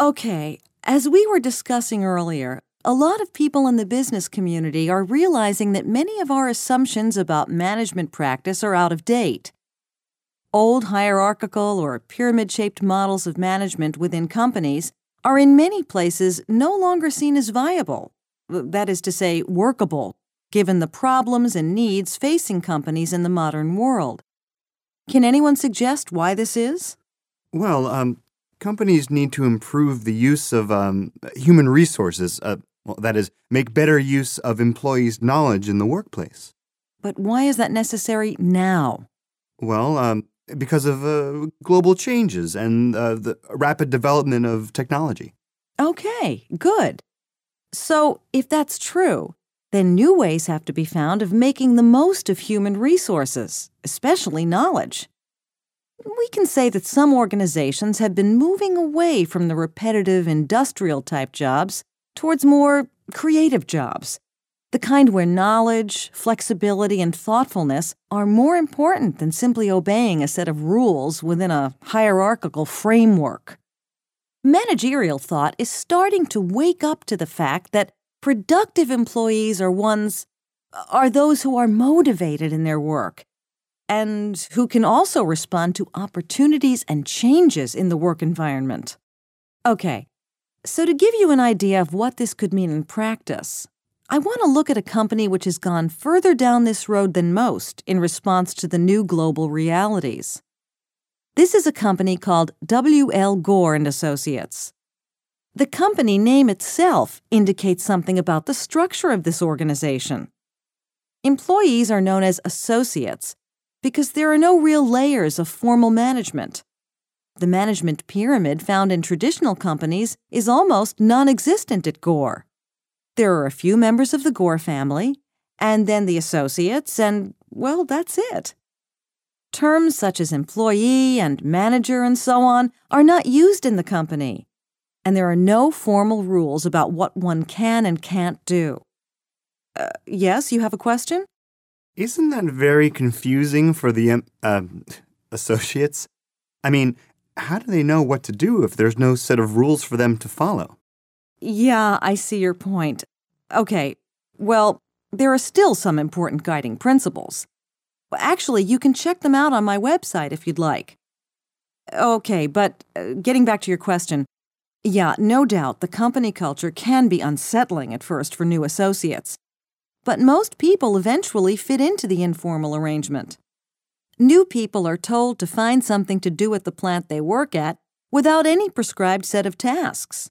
Okay, as we were discussing earlier, a lot of people in the business community are realizing that many of our assumptions about management practice are out of date. Old hierarchical or pyramid shaped models of management within companies are in many places no longer seen as viable, that is to say, workable, given the problems and needs facing companies in the modern world. Can anyone suggest why this is? Well, um, companies need to improve the use of um, human resources, uh, well, that is, make better use of employees' knowledge in the workplace. But why is that necessary now? Well, um, because of uh, global changes and uh, the rapid development of technology. Okay, good. So, if that's true, then new ways have to be found of making the most of human resources, especially knowledge. We can say that some organizations have been moving away from the repetitive industrial type jobs towards more creative jobs, the kind where knowledge, flexibility, and thoughtfulness are more important than simply obeying a set of rules within a hierarchical framework. Managerial thought is starting to wake up to the fact that productive employees are ones are those who are motivated in their work and who can also respond to opportunities and changes in the work environment. Okay, so to give you an idea of what this could mean in practice, I want to look at a company which has gone further down this road than most in response to the new global realities. This is a company called W.L. Gore and Associates. The company name itself indicates something about the structure of this organization. Employees are known as associates because there are no real layers of formal management. The management pyramid found in traditional companies is almost non existent at Gore. There are a few members of the Gore family, and then the associates, and, well, that's it. Terms such as employee and manager and so on are not used in the company, and there are no formal rules about what one can and can't do. Uh, yes, you have a question? Isn't that very confusing for the um, uh, associates? I mean, how do they know what to do if there's no set of rules for them to follow? Yeah, I see your point. Okay, well, there are still some important guiding principles. Actually, you can check them out on my website if you'd like. Okay, but uh, getting back to your question, yeah, no doubt the company culture can be unsettling at first for new associates. But most people eventually fit into the informal arrangement. New people are told to find something to do at the plant they work at without any prescribed set of tasks.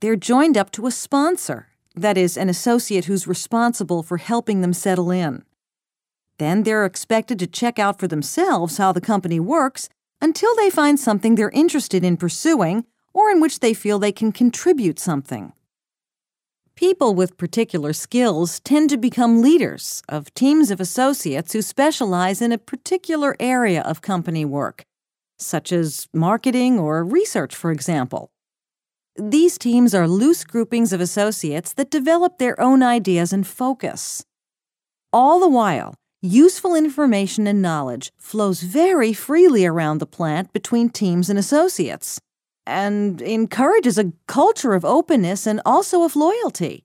They're joined up to a sponsor, that is, an associate who's responsible for helping them settle in. Then they're expected to check out for themselves how the company works until they find something they're interested in pursuing or in which they feel they can contribute something. People with particular skills tend to become leaders of teams of associates who specialize in a particular area of company work, such as marketing or research, for example. These teams are loose groupings of associates that develop their own ideas and focus. All the while, useful information and knowledge flows very freely around the plant between teams and associates and encourages a culture of openness and also of loyalty.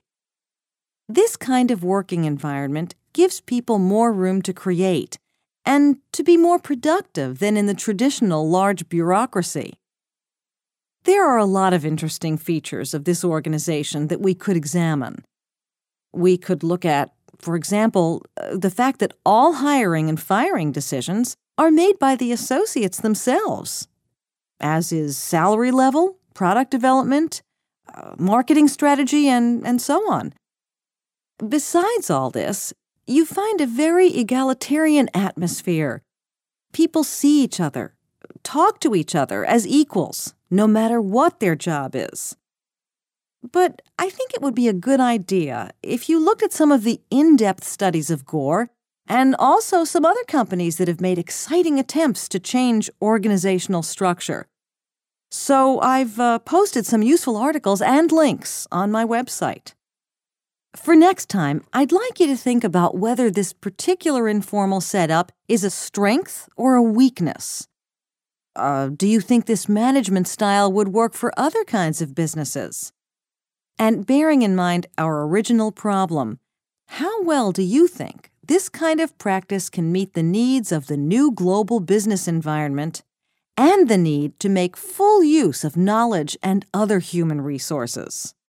This kind of working environment gives people more room to create and to be more productive than in the traditional large bureaucracy. There are a lot of interesting features of this organization that we could examine. We could look at, for example, uh, the fact that all hiring and firing decisions are made by the associates themselves as is salary level, product development, uh, marketing strategy, and, and so on. Besides all this, you find a very egalitarian atmosphere. People see each other, talk to each other as equals, no matter what their job is. But I think it would be a good idea if you looked at some of the in depth studies of Gore and also some other companies that have made exciting attempts to change organizational structure. So I've uh, posted some useful articles and links on my website. For next time, I'd like you to think about whether this particular informal setup is a strength or a weakness. Uh, do you think this management style would work for other kinds of businesses? And bearing in mind our original problem, how well do you think this kind of practice can meet the needs of the new global business environment and the need to make full use of knowledge and other human resources?